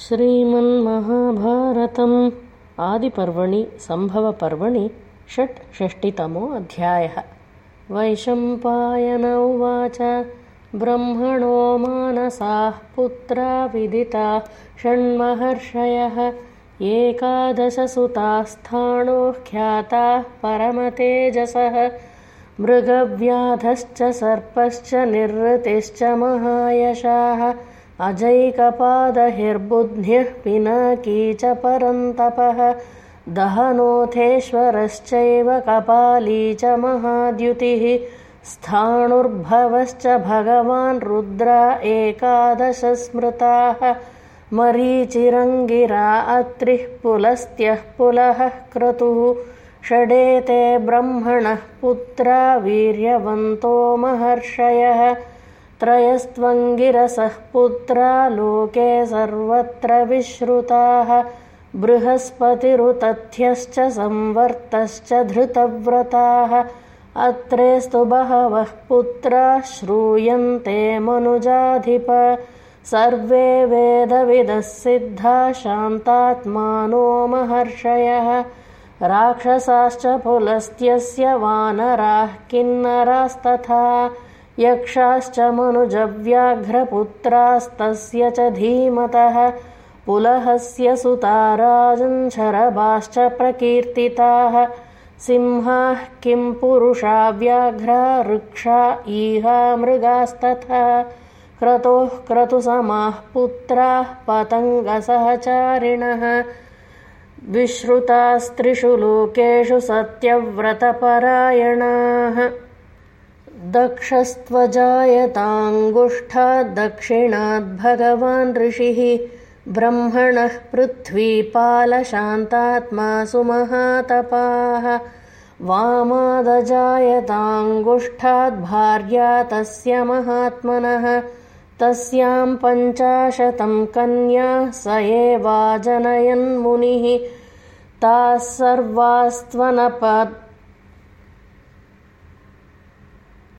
श्रीमन्महाभारतम् आदिपर्वणि सम्भवपर्वणि षट्षष्टितमो अध्यायः वैशम्पायन उवाच ब्रह्मणो मानसाः पुत्रा विदिता षण्महर्षयः एकादशसुतास्थाणोः ख्याताः परमतेजसः मृगव्याधश्च सर्पश्च निर्वृतिश्च महायशाः अजैकपादहिर्बुद्ध्यः पिनाकी च परन्तपः दहनोथेश्वरश्चैव कपाली च महाद्युतिः स्थाणुर्भवश्च भगवान् रुद्रा एकादशस्मृताः मरीचिरङ्गिरा अत्रिः पुलस्त्यः पुलः क्रतुः षडेते ब्रह्मणः पुत्रा वीर्यवन्तो महर्षयः त्रयस्त्वङ्गिरसः पुत्रा लोके सर्वत्र विश्रुताः। बृहस्पतिरुतथ्यश्च संवर्तश्च धृतव्रताः। अत्रेस्तु बहवः पुत्रा श्रूयन्ते मनुजाधिप। सर्वे वेदविदः सिद्धा शान्तात्मानो महर्षयः। राक्षसाश्च पुलस्त्यस्य वानराः किन्नरास्तथा यक्षाश्च मनुजव्याघ्रपुत्रास्तस्य च धीमतः पुलहस्य सुताराजञ्छरभाश्च प्रकीर्तिताः। सिंहाः किं पुरुषा व्याघ्रा वृक्षा ईहा मृगास्तथा। क्रतोः क्रतुसमाः पुत्राः पतङ्गसहचारिणः। विश्रुतास्त्रिषु लोकेषु सत्यव्रतपरायणाः दक्षस्त्वजायताङ्गुष्ठाद्दक्षिणाद्भगवान् ऋषिः ब्रह्मणः पृथ्वीपालशान्तात्मा सुमहातपाः वामादजायताङ्गुष्ठाद्भार्या तस्य महात्मनः तस्यां पञ्चाशतं कन्या स एवाजनयन्मुनिः ताः सर्वास्त्वनपत्